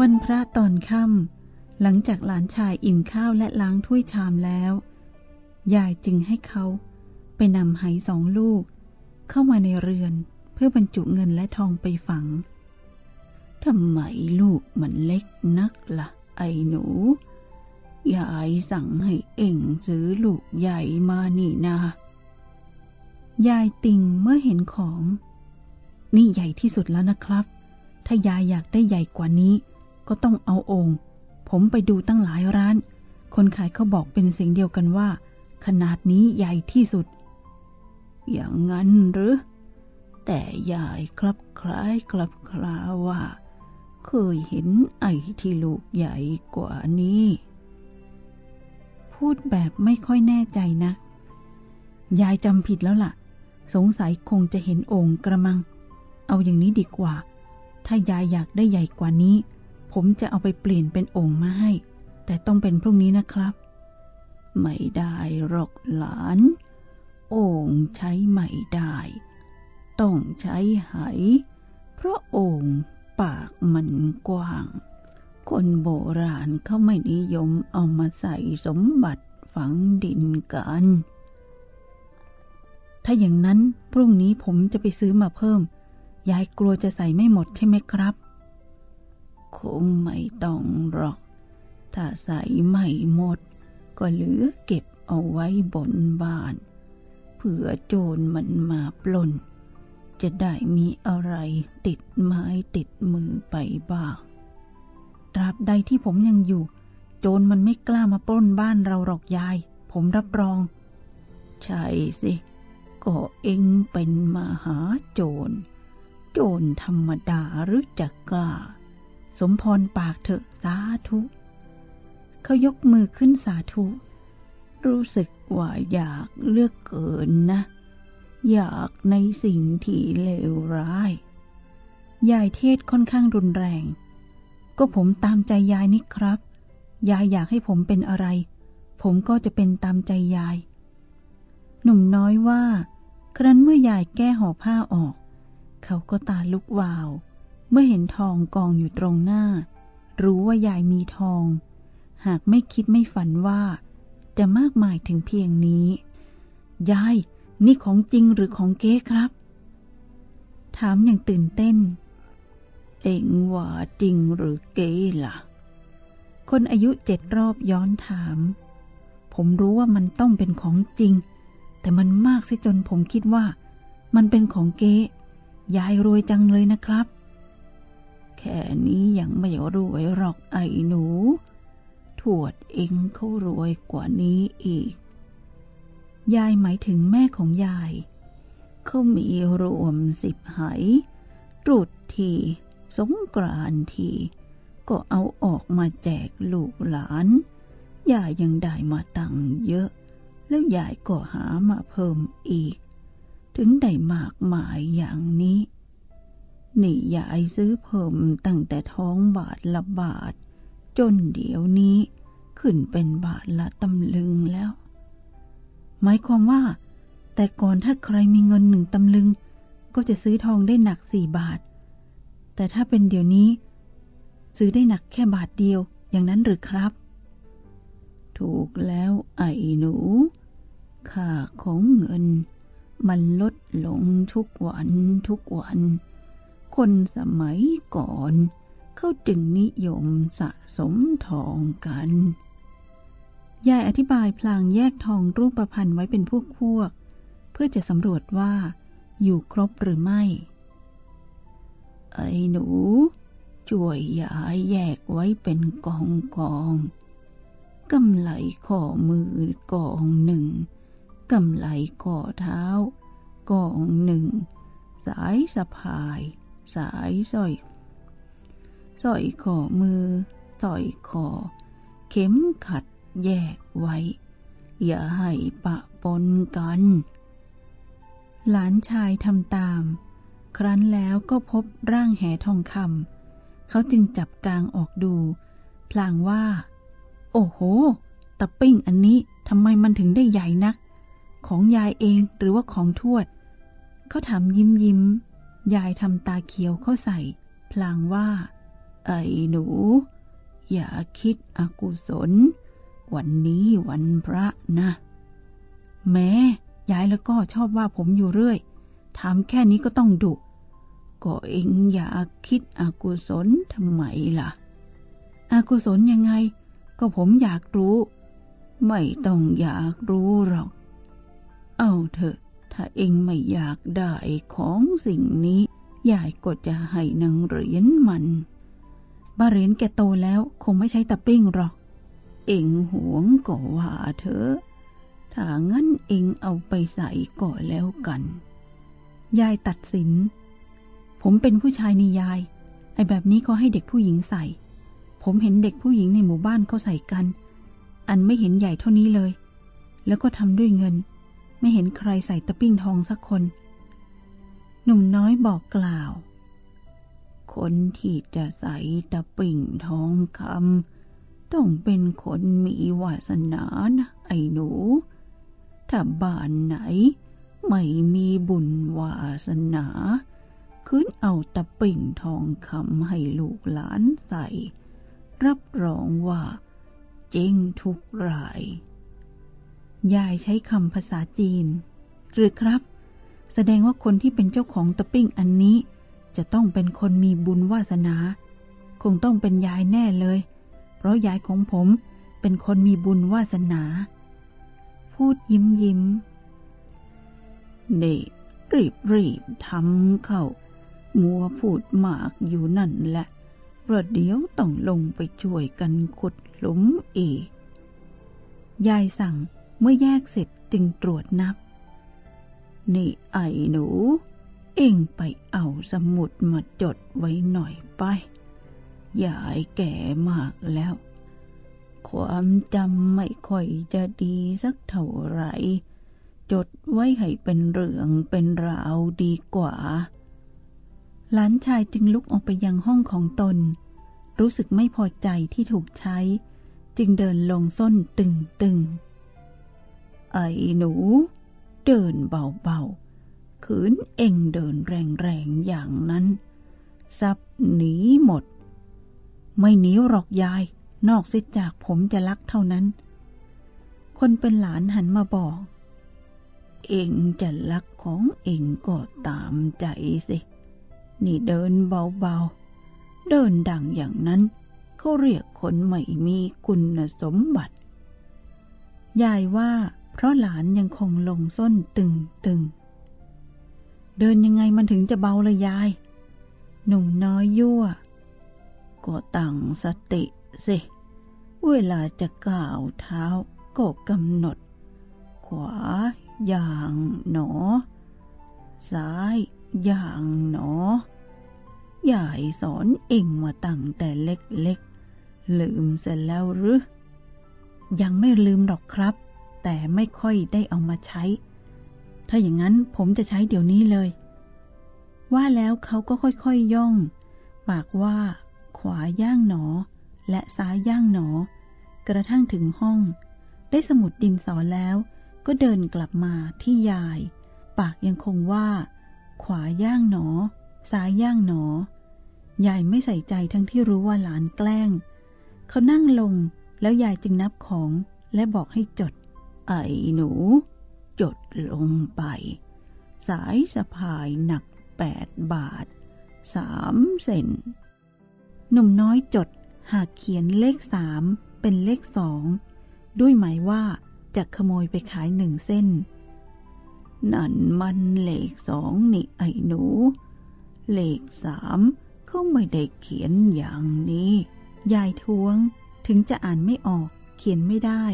วันพระตอนค่ำหลังจากหลานชายอิ่มข้าวและล้างถ้วยชามแล้ว ยายจึงให้เขาไปนำไหสองลูก เข้ามาในเรือนเพื่อบรรจุเงินและทองไปฝังทำไมลูกมันเล็กนักละ่ะ ไอ้หนู ยายสั่งให้เอ็งซื้อลูกใหญ่มานี่นา ยายติงเมื่อเห็นของ นี่ใหญ่ที่สุดแล้วนะครับ ถ้ายายอยากได้ใหญ่กว่านี้ ก็ต้องเอาองค์ ผมไปดูตั้งหลายร้าน คนขายเขาบอกเป็นสิ่งเดียวกันว่า ขนาดนี้ใหญ่ที่สุด อย่างนั้นหรือ แต่ยายคลับคล้ายคลับคลาว่า เคยเห็นไอ้ที่ลูกใหญ่กว่านี้ พูดแบบไม่ค่อยแน่ใจนะ ยายจำผิดแล้วล่ะ สงสัยคงจะเห็นองค์กระมัง เอาอย่างนี้ดีกว่า ถ้ายายอยากได้ใหญ่กว่านี้ ผมจะเอาไปเปลี่ยนเป็นองค์มาให้ แต่ต้องเป็นพรุ่งนี้นะครับ ไม่ได้หรอกหลานโอ่งใช้ไม่ได้ ต้องใช้ไหเพราะโอ่งปากมันกว้าง คนโบราณเขาไม่นิยมเอามาใส่สมบัติฝังดินกัน ถ้าอย่างนั้นพรุ่งนี้ผมจะไปซื้อมาเพิ่ม ยายกลัวจะใส่ไม่หมดใช่ไหมครับ คงไม่ต้องหรอก ถ้าใส่ไม่หมด ก็เหลือเก็บเอาไว้บนบ้าน เผื่อโจรมันมาปล้น จะได้มีอะไรติดไม้ติดมือไปบ้างตราบใดที่ผมยังอยู่ โจรมันไม่กล้ามาปล้นบ้านเราหรอกยาย ผมรับรอง ใช่สิ ก็เองเป็นมหาโจร โจรธรรมดาหรือจะกล้า สมพรปากเถอะสาธุ เขายกมือขึ้นสาธุ รู้สึกว่าอยากเลือกเกินนะ อยากในสิ่งที่เลวร้าย ยายเทศค่อนข้างรุนแรง ก็ผมตามใจยายนี่ครับ ยายอยากให้ผมเป็นอะไร ผมก็จะเป็นตามใจยาย หนุ่มน้อยว่า ครั้นเมื่อยายแก้ห่อผ้าออก เขาก็ตาลุกวาว เมื่อเห็นทองกองอยู่ตรงหน้า รู้ว่ายายมีทอง หากไม่คิดไม่ฝันว่า จะมากมายถึงเพียงนี้ ยาย นี่ของจริงหรือของเก๊ครับ ถามอย่างตื่นเต้น เอ็งว่าจริงหรือเก๊ล่ะ คนอายุเจ็ดรอบย้อนถาม ผมรู้ว่ามันต้องเป็นของจริง แต่มันมากซิจนผมคิดว่า มันเป็นของเก๊ยายรวยจังเลยนะครับ แค่นี้ยังไม่รวยหรอกไอ้หนูถวดเองเขารวยกว่านี้อีก ยายหมายถึงแม่ของยาย เขามีรวมสิบไหตรุดที สงกรานที ก็เอาออกมาแจกลูกหลาน ยายยังได้มาตังเยอะ แล้วยายก็หามาเพิ่มอีก ถึงได้มากมายอย่างนี้ นี่ยายซื้อเพิ่มตั้งแต่ท้องบาทละบาท จนเดี๋ยวนี้ขึ้นเป็นบาทละตำลึงแล้ว หมายความว่า แต่ก่อนถ้าใครมีเงินหนึ่งตำลึง ก็จะซื้อทองได้หนักสี่บาท แต่ถ้าเป็นเดี๋ยวนี้ ซื้อได้หนักแค่บาทเดียวอย่างนั้นหรือครับ ถูกแล้วไอ้หนู ค่าของเงิน มันลดลงทุกวันทุกวัน คนสมัยก่อน เขาจึงนิยมสะสมทองกัน ยายอธิบายพลางแยกทองรูปประพันธ์ไว้เป็นพวกพวก เพื่อจะสำรวจว่า อยู่ครบหรือไม่ ไอ้หนูช่วยยายแยกไว้เป็นกองกองกำไหลข้อมือกองหนึ่งกำไหลข้อเท้ากองหนึ่ง สายสะพาย สายสร้อยสร้อยข้อมือสร้อยคอ เข็มขัดแยกไว้ อย่าให้ปะปนกัน หลานชายทำตาม ครั้นแล้วก็พบร่างแหทองคำเขาจึงจับกลางออกดู พลางว่า โอ้โหตะปิ้งอันนี้ทำไมมันถึงได้ใหญ่นัก ของยายเองหรือว่าของทวด เขาถามยิ้มยิ้ม ยายทำตาเขียวเข้าใส่ พลางว่า ไอ้หนู อย่าคิดอกุศล วันนี้วันพระนะ แม้ยายแล้วก็ชอบว่าผมอยู่เรื่อยถามแค่นี้ก็ต้องดุก็เองอย่าคิดอกุศลทำไมล่ะ อกุศลยังไง ก็ผมอยากรู้ ไม่ต้องอยากรู้หรอก เอาเถอะ ถ้าเองไม่อยากได้ของสิ่งนี้ยายก็จะให้นางเหรียญมันบาเหรียญแกโตแล้วคงไม่ใช้ตะปิ้งหรอก เองหวงก็ว่าเถอะถ้างั้นเองเอาไปใส่ก่อแล้วกัน ยายตัดสิน ผมเป็นผู้ชายนี่ยาย ไอ้แบบนี้เขาให้เด็กผู้หญิงใส่ ผมเห็นเด็กผู้หญิงในหมู่บ้านเขาใส่กัน อันไม่เห็นใหญ่เท่านี้เลย แล้วก็ทำด้วยเงิน ไม่เห็นใครใส่ตะปิ้งทองสักคน หนุ่มน้อยบอกกล่าว คนที่จะใส่ตะปิ่งทองคำต้องเป็นคนมีวาสนานะไอ้หนู ถ้าบ้านไหน ไม่มีบุญวาสนาคืนเอาตะปิ่งทองคำให้ลูกหลานใส่ รับรองว่า เจ๊งทุกราย ยายใช้คำภาษาจีน หรือครับ แสดงว่าคนที่เป็นเจ้าของตะปิ้งอันนี้ จะต้องเป็นคนมีบุญวาสนา คงต้องเป็นยายแน่เลย เพราะยายของผมเป็นคนมีบุญวาสนา พูดยิ้มยิ้มนี่รีบรีบทำเข้า มัวพูดมากอยู่นั่นแหละประเดี๋ยวต้องลงไปช่วยกันขุดหลุมอีก ยายสั่ง เมื่อแยกเสร็จจึงตรวจนับ นี่ไอ้หนู เอ็งไปเอาสมุดมาจดไว้หน่อยไปยายแก่มากแล้ว ความจำไม่ค่อยจะดีสักเท่าไหร่ จดไว้ให้เป็นเรื่องเป็นราวดีกว่า หลานชายจึงลุกออกไปยังห้องของตน รู้สึกไม่พอใจที่ถูกใช้ จึงเดินลงส้นตึงตึง ไอ้หนู เดินเบาๆขืนเองเดินแรงๆอย่างนั้นซับหนีหมด ไม่หนีหรอกยาย นอกเสียจากผมจะลักเท่านั้น คนเป็นหลานหันมาบอก เองจะลักของเองก็ตามใจสิ นี่เดินเบาๆ เดินดังอย่างนั้นเขาเรียกคนไม่มีคุณสมบัติ ยายว่า เพราะหลานยังคงลงส้นตึงตึง เดินยังไงมันถึงจะเบาเลยยาย หนุ่มน้อยยั่ว ก็ตั้งสติสิ เวลาจะก้าวเท้าก็กำหนด ขวาอย่างหนอ ซ้ายอย่างหนอยายสอนเองมาตั้งแต่เล็กๆ ลืมเสร็จแล้วหรือ ยังไม่ลืมหรอกครับ แต่ไม่ค่อยได้เอามาใช้ ถ้าอย่างนั้นผมจะใช้เดี๋ยวนี้เลย ว่าแล้วเขาก็ค่อยๆยย่อง ปากว่า ขวาย่างหนอ และซ้ายย่างหนอ กระทั่งถึงห้อง ได้สมุดดินสอแล้ว ก็เดินกลับมาที่ยาย ปากยังคงว่า ขวาย่างหนอ ซ้ายย่างหนอ ยายไม่ใส่ใจทั้งที่รู้ว่าหลานแกล้ง เขานั่งลงแล้วยายจึงนับของและบอกให้จด ไอ้หนู จดลงไป สายสะพายหนักแปดบาทสามเซนหนุ่มน้อยจดหากเขียนเลขสามเป็นเลขสองด้วยหมายว่าจะขโมยไปขายหนึ่งเส้น นั่นมันเลขสองนี่ไอ้หนู เลขสามเขาไม่ได้เขียนอย่างนี้ ยายท้วงถึงจะอ่านไม่ออกเขียนไม่ได้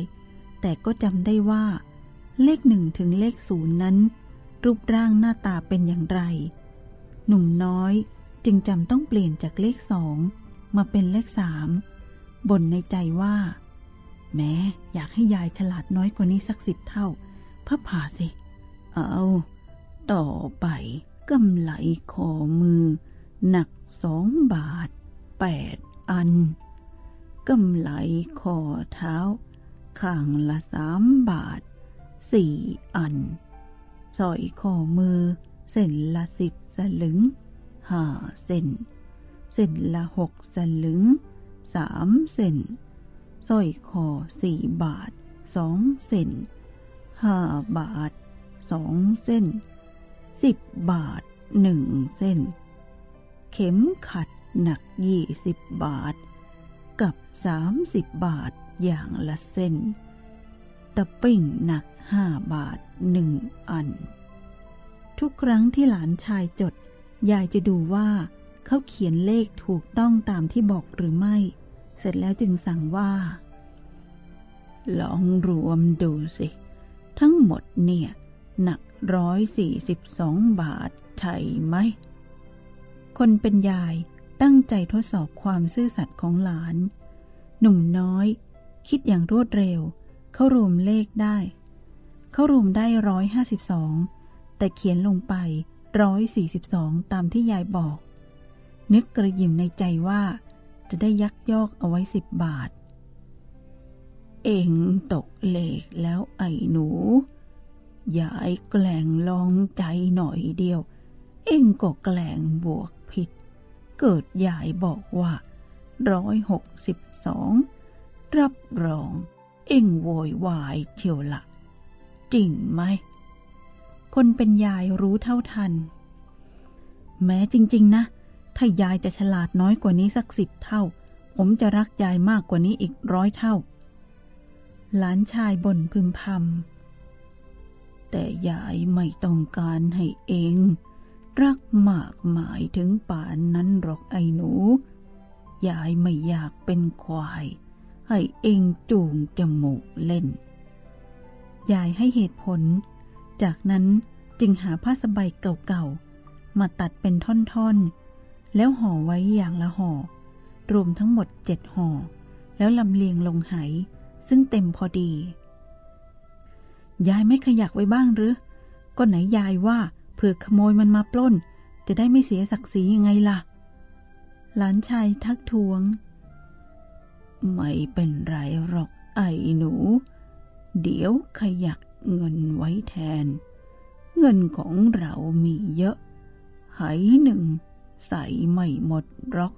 แต่ก็จำได้ว่า เลขหนึ่งถึงเลขศูนย์นั้น รูปร่างหน้าตาเป็นอย่างไร หนุ่มน้อยจึงจำต้องเปลี่ยนจากเลขสองมาเป็นเลขสามบ่นในใจว่า แม้อยากให้ยายฉลาดน้อยกว่านี้สักสิบเท่าพระผ่าสิ เอา ต่อไปกำไหลคอมือ หนักสองบาทแปดอันกำไหลคอเท้า ข้างละสามบาทสี่อัน สอยคอมือ เส้นละสิบสลึงห้าเส้น เส้นละหกสลึงสามเส้น สร้อยคอสี่บาทสองเส้นห้าบาทสองเส้นสิบบาทหนึ่งเส้น เข็มขัดหนักยี่สิบบาท กับสามสิบบาท อย่างละเส้น ตะปิ้งหนักห้าบาทหนึ่งอัน ทุกครั้งที่หลานชายจด ยายจะดูว่า เขาเขียนเลขถูกต้องตามที่บอกหรือไม่ เสร็จแล้วจึงสั่งว่า ลองรวมดูสิ ทั้งหมดเนี่ย หนักร้อยสี่สิบสองบาทใช่ไหม คนเป็นยายตั้งใจทดสอบความซื่อสัตย์ของหลาน หนุ่มน้อย คิดอย่างรวดเร็ว เขารวมเลขได้ เขารวมได้ร้อยห้าสิบสองแต่เขียนลงไปร้อยสี่สิบสองตามที่ยายบอก นึกกระยิมในใจว่า จะได้ยักยอกเอาไว้สิบบาท เองตกเลขแล้วไอ้หนูยายแกล้งลองใจหน่อยเดียว เองก็แกล้งบวกผิด เกิดยายบอกว่าร้อยหกสิบสอง รับรอง เองโวยวายเชียวละจริงไหม คนเป็นยายรู้เท่าทัน แม้จริง ๆ นะ ถ้ายายจะฉลาดน้อยกว่านี้สักสิบเท่า ผมจะรักยายมากกว่านี้อีกร้อยเท่า หลานชายบ่นพึมพำแต่ยายไม่ต้องการให้เองรักมากหมายถึงป่านนั้นหรอกไอ้หนู ยายไม่อยากเป็นควาย ให้เองจูงจมูกเล่น ยายให้เหตุผล จากนั้นจึงหาผ้าสบายเก่าๆ มาตัดเป็นท่อนๆ แล้วห่อไว้อย่างละห่อ รวมทั้งหมดเจ็ดห่อ แล้วลำเลียงลงไหซึ่งเต็มพอดี ยายไม่ขยักไว้บ้างหรือ ก็ไหนยายว่าเผื่อขโมยมันมาปล้น จะได้ไม่เสียศักดิ์ศรียังไงล่ะ หลานชายทักท้วง ไม่เป็นไรหรอกไอ้หนู เดี๋ยวขยักเงินไว้แทน เงินของเรามีเยอะไหหนึ่งใส่ไม่หมดหรอก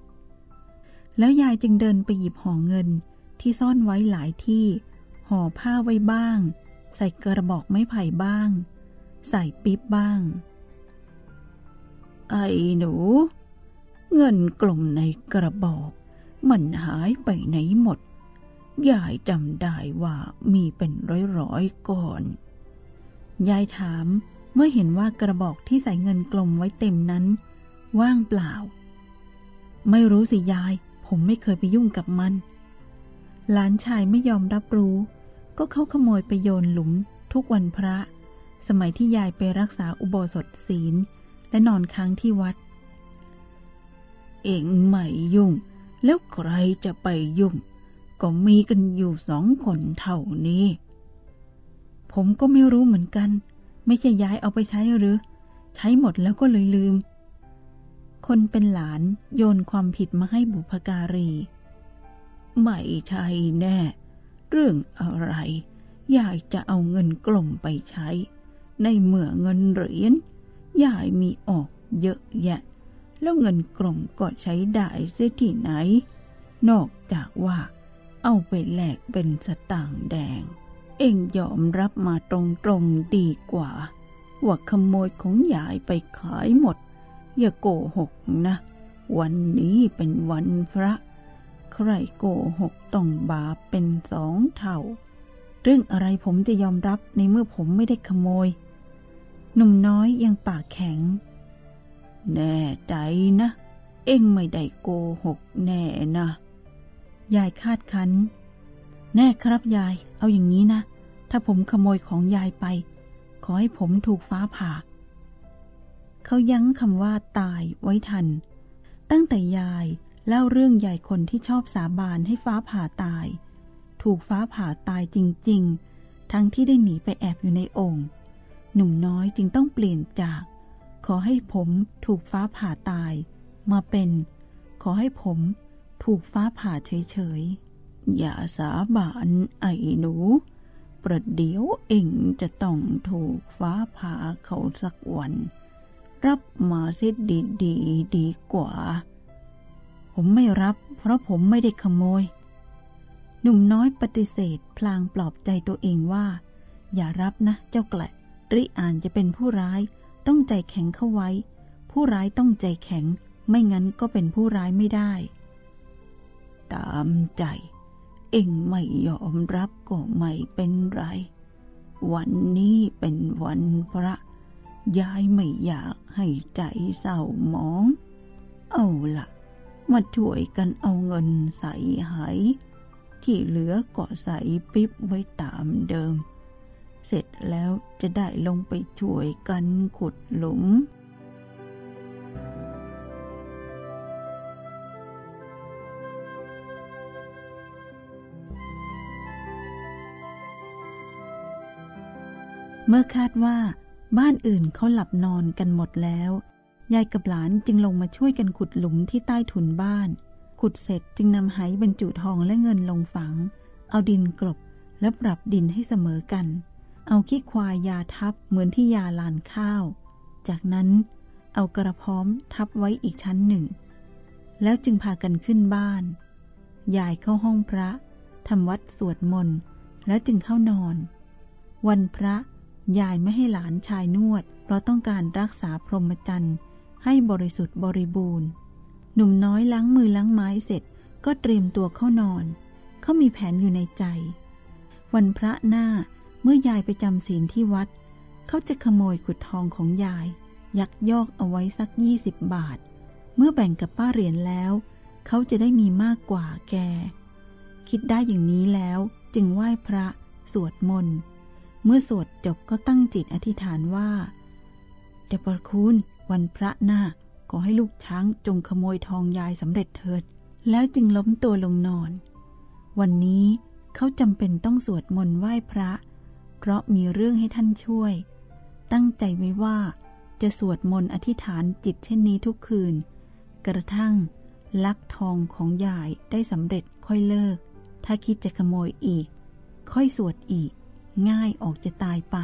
แล้วยายจึงเดินไปหยิบห่อเงินที่ซ่อนไว้หลายที่ ห่อผ้าไว้บ้าง ใส่กระบอกไม้ไผ่บ้าง ใส่ปิ๊บบ้าง ไอ้หนู เงินกลมในกระบอก มันหายไปไหนหมด ยายจำได้ว่ามีเป็นร้อยๆก่อน ยายถามเมื่อเห็นว่ากระบอกที่ใส่เงินกลมไว้เต็มนั้น ว่างเปล่า ไม่รู้สิยาย ผมไม่เคยไปยุ่งกับมัน หลานชายไม่ยอมรับรู้ ก็เข้าขโมยไปโยนหลุมทุกวันพระ สมัยที่ยายไปรักษาอุโบสถศีล และนอนค้างที่วัด เองไม่ยุ่ง แล้วใครจะไปยุ่ง ก็มีกันอยู่สองคนเท่านี้ ผมก็ไม่รู้เหมือนกัน ไม่ใช่ย้ายเอาไปใช้หรือ ใช้หมดแล้วก็เลยลืม คนเป็นหลานโยนความผิดมาให้บุพการี ไม่ใช่แน่ เรื่องอะไร ยายจะเอาเงินกลมไปใช้ ในเมื่อเงินเหรียญยายมีออกเยอะแยะ แล้วเงินกลมก็ใช้ได้เสียที่ไหน นอกจากว่าเอาไปแลกเป็นสตางค์แดง เองยอมรับมาตรงๆดีกว่า ว่าขโมยของยายไปขายหมด อย่าโกหกนะ วันนี้เป็นวันพระ ใครโกหกต้องบาปเป็นสองเท่า เรื่องอะไรผมจะยอมรับในเมื่อผมไม่ได้ขโมย หนุ่มน้อยยังปากแข็ง แน่ใจนะ เอ็งไม่ได้โกหกแน่นะ ยายคาดคันแน่ครับยาย เอาอย่างนี้นะ ถ้าผมขโมยของยายไป ขอให้ผมถูกฟ้าผ่า เขายั้งคำว่าตายไว้ทัน ตั้งแต่ยายเล่าเรื่องยายคนที่ชอบสาบานให้ฟ้าผ่าตาย ถูกฟ้าผ่าตายจริง ๆ ทั้งที่ได้หนีไปแอบอยู่ในองค์ หนุ่มน้อยจึงต้องเปลี่ยนจาก ขอให้ผมถูกฟ้าผ่าตาย มาเป็น ขอให้ผมถูกฟ้าผ่าเฉยๆ อย่าสาบานไอ้หนู ประเดี๋ยวเองจะต้องถูกฟ้าผ่าเขาสักวัน รับมาเสียดีดีดีกว่า ผมไม่รับ เพราะผมไม่ได้ขโมย หนุ่มน้อยปฏิเสธพลางปลอบใจตัวเองว่า อย่ารับนะเจ้าแกละริอ่านจะเป็นผู้ร้าย ต้องใจแข็งเข้าไว้ ผู้ร้ายต้องใจแข็ง ไม่งั้นก็เป็นผู้ร้ายไม่ได้ ตามใจ เอ็งไม่ยอมรับก็ไม่เป็นไร วันนี้เป็นวันพระ ยายไม่อยากให้ใจเศร้าหมอง เอาละมาช่วยกันเอาเงินใส่หายที่เหลือก็ใส่ปิ๊บไว้ตามเดิม เสร็จแล้วจะได้ลงไปช่วยกันขุดหลุม เมื่อคาดว่าบ้านอื่นเขาหลับนอนกันหมดแล้ว ยายกับหลานจึงลงมาช่วยกันขุดหลุมที่ใต้ถุนบ้าน ขุดเสร็จจึงนำไหบรรจุทองและเงินลงฝัง เอาดินกลบและปรับดินให้เสมอกัน เอาขี้ควายยาทับเหมือนที่ยาลานข้าว จากนั้นเอากระพร้อมทับไว้อีกชั้นหนึ่ง แล้วจึงพากันขึ้นบ้าน ยายเข้าห้องพระทำวัดสวดมนต์แล้วจึงเข้านอน วันพระยายไม่ให้หลานชายนวด เพราะต้องการรักษาพรหมจรรย์ให้บริสุทธิ์บริบูรณ์ หนุ่มน้อยล้างมือล้างไม้เสร็จก็เตรียมตัวเข้านอน เขามีแผนอยู่ในใจ วันพระหน้า เมื่อยายไปจำศีลที่วัด เขาจะขโมยขุดทองของยาย ยักยอกเอาไว้สักยี่สิบบาท เมื่อแบ่งกับป้าเหรียญแล้ว เขาจะได้มีมากกว่าแก คิดได้อย่างนี้แล้วจึงไหว้พระ สวดมนต์ เมื่อสวดจบก็ตั้งจิตอธิษฐานว่าเดบประคุณวันพระหน้าขอให้ลูกช้างจงขโมยทองยายสำเร็จเถิด แล้วจึงล้มตัวลงนอน วันนี้เขาจำเป็นต้องสวดมนต์ไหว้พระ เพราะมีเรื่องให้ท่านช่วย ตั้งใจไว้ว่า จะสวดมนต์อธิษฐานจิตเช่นนี้ทุกคืน กระทั่งลักทองของยายได้สำเร็จค่อยเลิก ถ้าคิดจะขโมยอีก ค่อยสวดอีก ง่ายออกจะตายไป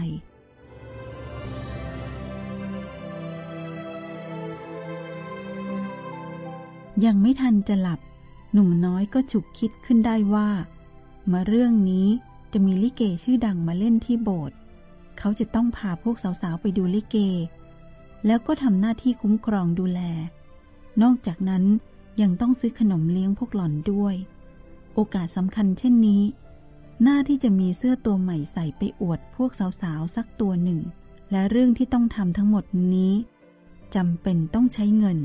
ยังไม่ทันจะหลับ หนุ่มน้อยก็ฉุกคิดขึ้นได้ว่า มาเรื่องนี้ จะมีลิเกชื่อดังมาเล่นที่โบสถ์เขาจะต้องพาพวกสาวๆไปดูลิเก แล้วก็ทำหน้าที่คุ้มครองดูแล นอกจากนั้นยังต้องซื้อขนมเลี้ยงพวกหล่อนด้วย โอกาสสำคัญเช่นนี้ หน้าที่จะมีเสื้อตัวใหม่ใส่ไปอวดพวกสาวๆสักตัวหนึ่ง และเรื่องที่ต้องทำทั้งหมดนี้จำเป็นต้องใช้เงิน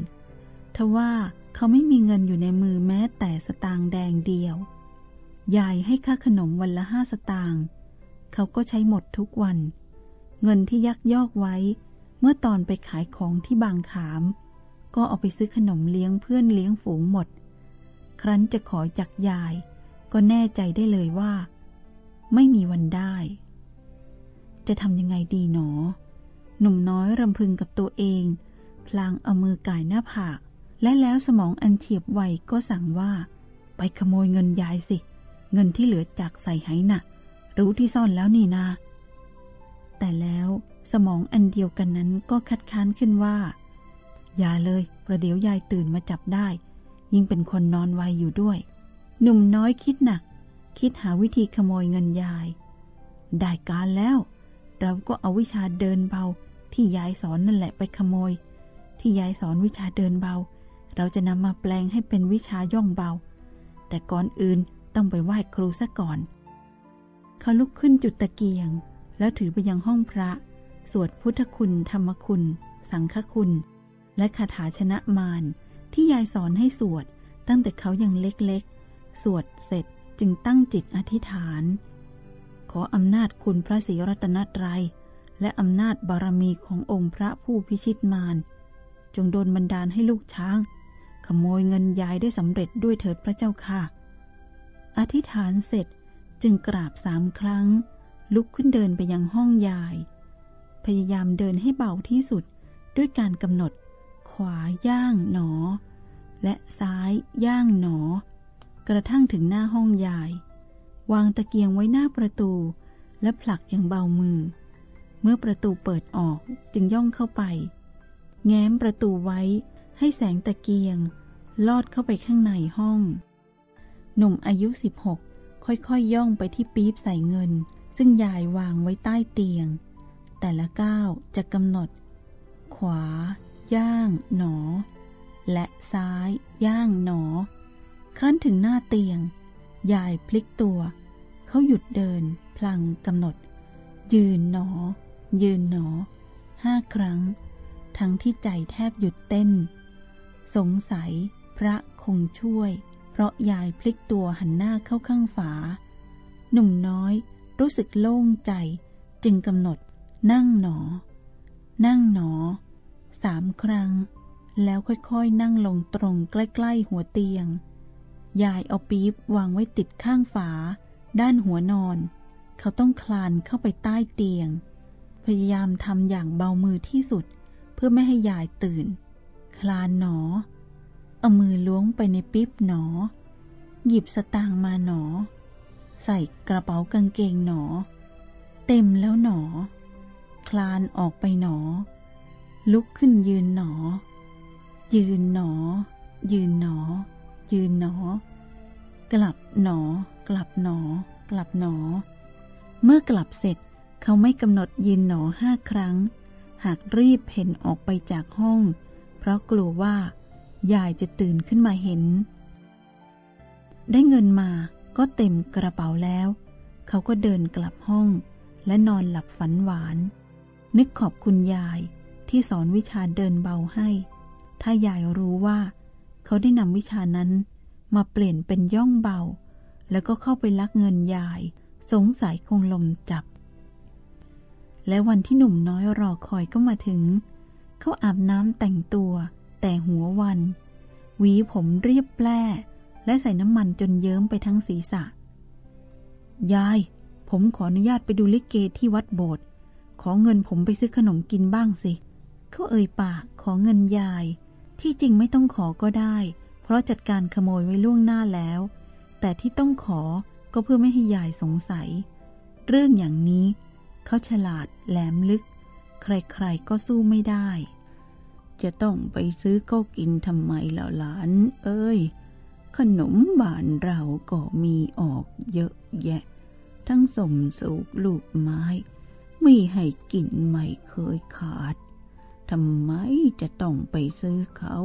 ทว่าเขาไม่มีเงินอยู่ในมือแม้แต่สตางค์แดงเดียว ยายให้ค่าขนมวันละห้าสตางค์เขาก็ใช้หมดทุกวัน เงินที่ยักยอกไว้ เมื่อตอนไปขายของที่บางขาม ก็เอาไปซื้อขนมเลี้ยงเพื่อนเลี้ยงฝูงหมด ครั้นจะขอจากยาย ก็แน่ใจได้เลยว่า ไม่มีวันได้ จะทำยังไงดีหนอ หนุ่มน้อยรำพึงกับตัวเอง พลางเอามือก่ายหน้าผากและแล้วสมองอันเฉียบไวก็สั่งว่า ไปขโมยเงินยายสิ เงินที่เหลือจากใส่ไหหนะ่ะ รู้ที่ซ่อนแล้วนี่นา แต่แล้วสมองอันเดียวกันนั้นก็คัดค้านขึ้นว่า อย่าเลยประเดี๋ยวยายตื่นมาจับได้ ยิ่งเป็นคนนอนไวอยู่ด้วย หนุ่มน้อยคิดหนัก คิดหาวิธีขโมยเงินยาย ได้การแล้ว เราก็เอาวิชาเดินเบาที่ยายสอนนั่นแหละไปขโมย ที่ยายสอนวิชาเดินเบา เราจะนำมาแปลงให้เป็นวิชาย่องเบา แต่ก่อนอื่น ต้องไปไหว้ครูซะก่อน เขาลุกขึ้นจุดตะเกียง แล้วถือไปยังห้องพระ สวดพุทธคุณ ธรรมคุณ สังฆคุณ และคาถาชนะมารที่ยายสอนให้สวดตั้งแต่เขายังเล็กๆ สวดเสร็จจึงตั้งจิตอธิษฐาน ขออำนาจคุณพระศรีรัตนตรัย และอำนาจบารมีขององค์พระผู้พิชิตมารจงโดนบันดาลให้ลูกช้าง ขโมยเงินยายได้สำเร็จด้วยเถิดพระเจ้าค่ะ อธิษฐานเสร็จจึงกราบสามครั้ง ลุกขึ้นเดินไปยังห้องยาย พยายามเดินให้เบาที่สุดด้วยการกำหนด ขวาย่างหนอ และซ้ายย่างหนอ กระทั่งถึงหน้าห้องยาย วางตะเกียงไว้หน้าประตู และผลักอย่างเบามือ เมื่อประตูเปิดออกจึงย่องเข้าไป แง้มประตูไว้ให้แสงตะเกียง ลอดเข้าไปข้างในห้อง หนุ่มอายุ 16 ค่อยๆยย่องไปที่ปี๊บใส่เงิน ซึ่งยายวางไว้ใต้เตียง แต่ละก้าวจะกำหนด ขวา ย่าง หนอ และซ้าย ย่าง หนอ ครั้นถึงหน้าเตียง ยายพลิกตัว เขาหยุดเดิน พลังกำหนด ยืนหนอ ยืนหนอห้าครั้ง ทั้งที่ใจแทบหยุดเต้น สงสัยพระคงช่วย ราะยายพลิกตัวหันหน้าเข้าข้างฝา หนุ่มน้อยรู้สึกโล่งใจจึงกำหนดนั่งหนอ นั่งหนอสามครั้ง แล้วค่อยๆนั่งลงตรงใกล้ๆหัวเตียง ยายเอาปี๊บวางไว้ติดข้างฝา ด้านหัวนอน เขาต้องคลานเข้าไปใต้เตียง พยายามทำอย่างเบามือที่สุด เพื่อไม่ให้ยายตื่น คลานหนอ เอามือล้วงไปในปิ๊บหนอ หยิบสตางค์มาหนอ ใส่กระเป๋ากางเกงหนอ เต็มแล้วหนอ คลานออกไปหนอ ลุกขึ้นยืนหนอ ยืนหนอ ยืนหนอ ยืนหนอ กลับหนอ กลับหนอ กลับหนอ เมื่อกลับเสร็จเขาไม่กำหนดยืนหนอห้าครั้ง หากรีบเพ่นออกไปจากห้อง เพราะกลัวว่า ยายจะตื่นขึ้นมาเห็น ได้เงินมาก็เต็มกระเป๋าแล้ว เขาก็เดินกลับห้อง และนอนหลับฝันหวาน นึกขอบคุณยายที่สอนวิชาเดินเบาให้ ถ้ายายรู้ว่า เขาได้นำวิชานั้น มาเปลี่ยนเป็นย่องเบา แล้วก็เข้าไปลักเงินยาย สงสัยคงลมจับ และวันที่หนุ่มน้อยรอคอยก็มาถึง เขาอาบน้ำแต่งตัว แต่หัววัน หวีผมเรียบแปร่และใส่น้ำมันจนเยิ้มไปทั้งศีรษะ ยาย ผมขออนุญาตไปดูลิเกที่วัดโบสถ์ขอเงินผมไปซื้อขนมกินบ้างสิ เขาเอ่ยปากขอเงินยาย ที่จริงไม่ต้องขอก็ได้ เพราะจัดการขโมยไว้ล่วงหน้าแล้ว แต่ที่ต้องขอก็เพื่อไม่ให้ยายสงสัย เรื่องอย่างนี้ เขาฉลาดแหลมลึก ใครๆก็สู้ไม่ได้ จะต้องไปซื้อก็กินทำไมล่ะหลาน เอ้ย ขนมบ้านเราก็มีออกเยอะแยะ ทั้งสมสุกลูกไม้ ไม่ให้กินไม่เคยขาดทำไมจะต้องไปซื้อเขา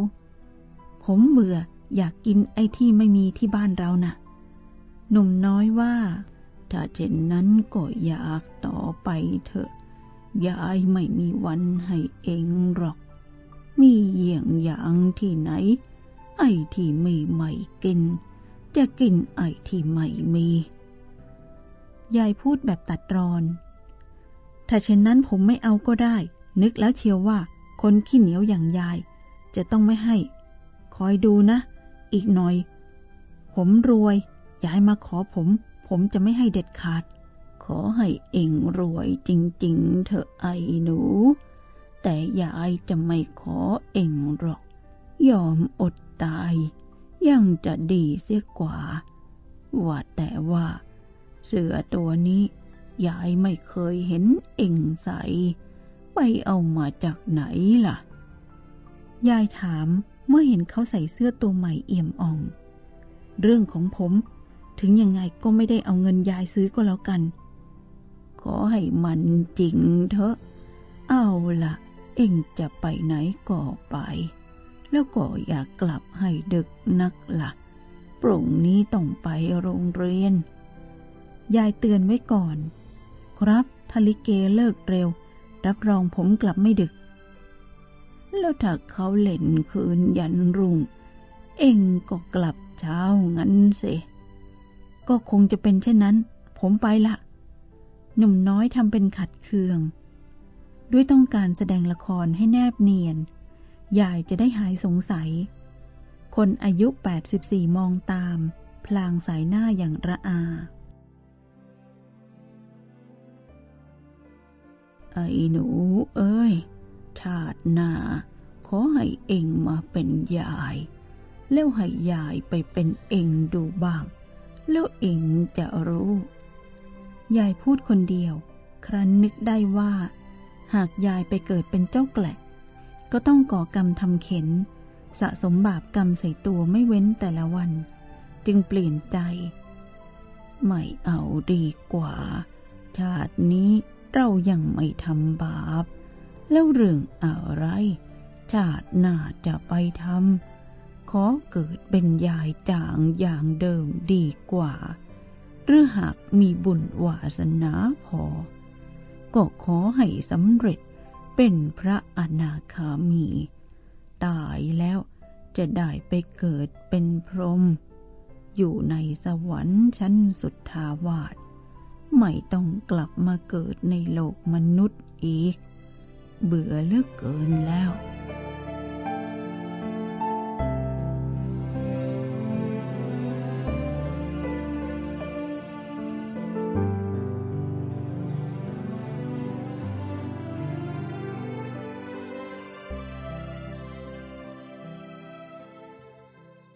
ผมเบื่ออยากกินไอ้ที่ไม่มีที่บ้านเรานะ่ะ หนุ่มน้อยว่า ถ้าเช่นนั้นก็อยากต่อไปเถอะยายไม่มีวันให้เองหรอก มีเยี่ยงอย่างที่ไหน ไอ้ที่มีไม่กิน จะกินไอ้ที่ไม่มี ยายพูดแบบตัดรอน ถ้าเช่นนั้นผมไม่เอาก็ได้ นึกแล้วเชียวว่า คนขี้เหนียวอย่างยาย จะต้องไม่ให้ คอยดูนะ อีกหน่อย ผมรวยยายมาขอผม ผมจะไม่ให้เด็ดขาด ขอให้เองรวยจริง ๆ เถอะไอ้หนู แต่ยายจะไม่ขอเองหรอก ยอมอดตาย ยังจะดีเสียกว่า ว่าแต่ว่า เสือตัวนี้ ยายไม่เคยเห็นเองใส่ไปเอามาจากไหนล่ะ ยายถามเมื่อเห็นเขาใส่เสื้อตัวใหม่เอี่ยมอ่อง เรื่องของผม ถึงยังไงก็ไม่ได้เอาเงินยายซื้อก็แล้วกัน ขอให้มันจริงเถอะ เอาล่ะ เองจะไปไหนก็ไป แล้วก็อย่ากลับให้ดึกนักละ่ะพรุ่งนี้ต้องไปโรงเรียน ยายเตือนไว้ก่อน ครับทลิเกเลิกเร็ว รับรองผมกลับไม่ดึก แล้วถ้าเขาเล่นคืนยันรุ่ง เองก็กลับเช้างั้นสิก็คงจะเป็นเช่นนั้น ผมไปละหนุ่มน้อยทำเป็นขัดเคือง ด้วยต้องการแสดงละครให้แนบเนียน ยายจะได้หายสงสัย คนอายุ 84 มองตาม พลางสายหน้าอย่างระอา ไอ้หนูเอ้ย ชาติหน้า ขอให้เองมาเป็นยาย แล้วให้ยายไปเป็นเองดูบ้าง แล้วเองจะรู้ ยายพูดคนเดียว ครั้นนึกได้ว่า หากยายไปเกิดเป็นเจ้าแกละ ก็ต้องก่อกรรมทำเข็น สะสมบาปกรรมใส่ตัวไม่เว้นแต่ละวัน จึงเปลี่ยนใจ ไม่เอาดีกว่า ชาตินี้เรายังไม่ทำบาป แล้วเรื่องอะไร ชาติหน้าจะไปทำขอเกิดเป็นยายจางอย่างเดิมดีกว่า หรือหากมีบุญวาสนาพอ ก็ขอให้สำเร็จเป็นพระอนาคามี ตายแล้วจะได้ไปเกิดเป็นพรหมอยู่ในสวรรค์ชั้นสุดทาวาสไม่ต้องกลับมาเกิดในโลกมนุษย์อีก เบื่อเลือกเกินแล้ว